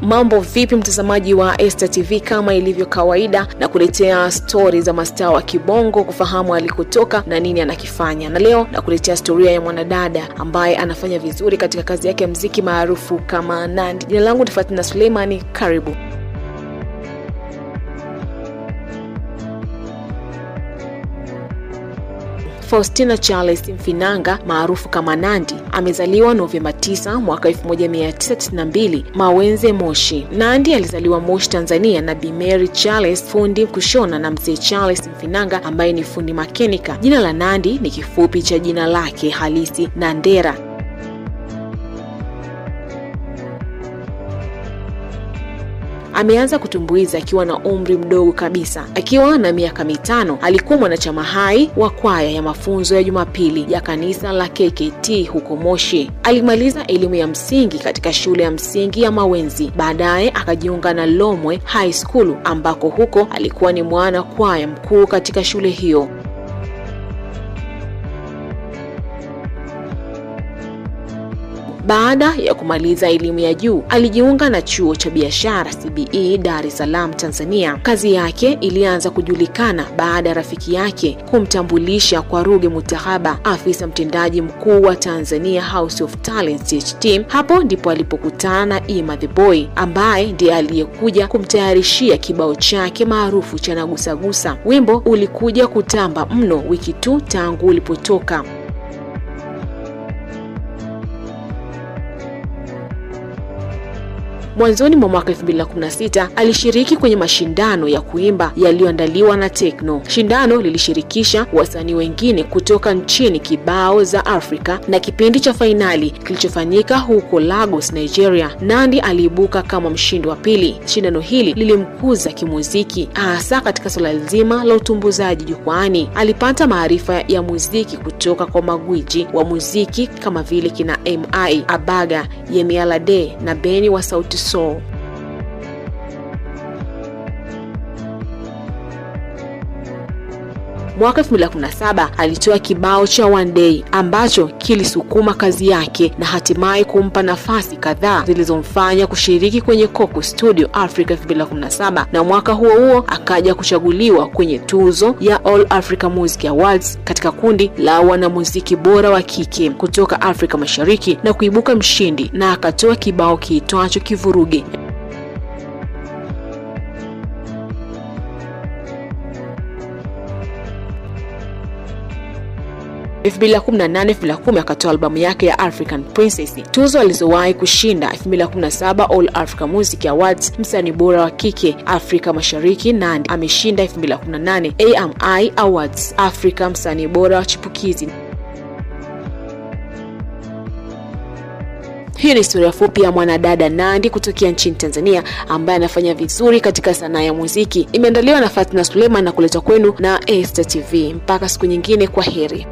Mambo vipi mtazamaji wa Esta TV, kama ilivyo kawaida na kuletea stori za mastaa wa kibongo kufahamu alikotoka na nini anakifanya, na leo nakuletea storia ya mwanadada ambaye anafanya vizuri katika kazi yake ya mziki maarufu kama Nandi. Jina langu ni Fatina Suleimani, karibu. Faustina Charles Mfinanga maarufu kama Nandi amezaliwa Novemba 9 mwaka 1992 Mawenze, Moshi. Nandi alizaliwa Moshi, Tanzania na Bi Mary Charles, fundi kushona na mzee Charles Mfinanga ambaye ni fundi makenika. Jina la Nandi ni kifupi cha jina lake halisi Nandera. Ameanza kutumbuiza akiwa na umri mdogo kabisa. Akiwa na miaka mitano alikuwa mwanachama hai wa kwaya ya mafunzo ya Jumapili ya kanisa la KKT huko Moshi. Alimaliza elimu ya msingi katika shule ya msingi ya Mawenzi. Baadaye akajiunga na Lomwe High School ambako huko alikuwa ni mwana kwaya mkuu katika shule hiyo. Baada ya kumaliza elimu ya juu alijiunga na chuo cha biashara CBE Dar es Salaam, Tanzania. Kazi yake ilianza kujulikana baada ya rafiki yake kumtambulisha kwa Ruge Mutahaba, afisa mtendaji mkuu wa Tanzania House of Talents THT. Hapo ndipo alipokutana na Ima the Boy ambaye ndiye aliyekuja kumtayarishia kibao chake maarufu cha Nagusagusa. Wimbo ulikuja kutamba mno wiki tu tangu ulipotoka. Mwanzoni mwa mwaka 2016 alishiriki kwenye mashindano ya kuimba yaliyoandaliwa na Tekno. Shindano lilishirikisha wasanii wengine kutoka nchini kibao za Afrika na kipindi cha fainali kilichofanyika huko Lagos, Nigeria, Nandi aliibuka kama mshindi wa pili. Shindano hili lilimkuza kimuziki, hasa katika suala zima la utumbuzaji jukwani Alipata maarifa ya muziki kutoka kwa magwiji wa muziki kama vile kina MI Abaga, Yemi Alade na Beni wa Sauti soul. Mwaka 2017 alitoa kibao cha One Day ambacho kilisukuma kazi yake na hatimaye kumpa nafasi kadhaa zilizomfanya kushiriki kwenye Coco Studio Africa 2017 na mwaka huo huo akaja kuchaguliwa kwenye tuzo ya All Africa Music Awards katika kundi la wanamuziki bora wa kike kutoka Afrika Mashariki na kuibuka mshindi na akatoa kibao kiitwacho Kivuruge. 2018 2010 akatoa albamu yake ya African Princess. Tuzo alizowahi kushinda 2017 All Africa Music Awards, msanii bora wa kike Afrika Mashariki. na ameshinda 2018 AMI Awards Africa, msanii bora wa chipukizi. Hii ni historia fupi ya mwanadada nandi kutokea nchini Tanzania ambaye anafanya vizuri katika sanaa ya muziki. Imeandaliwa na Fatna Suleiman na kuletwa kwenu na Esta TV. Mpaka siku nyingine, kwa heri.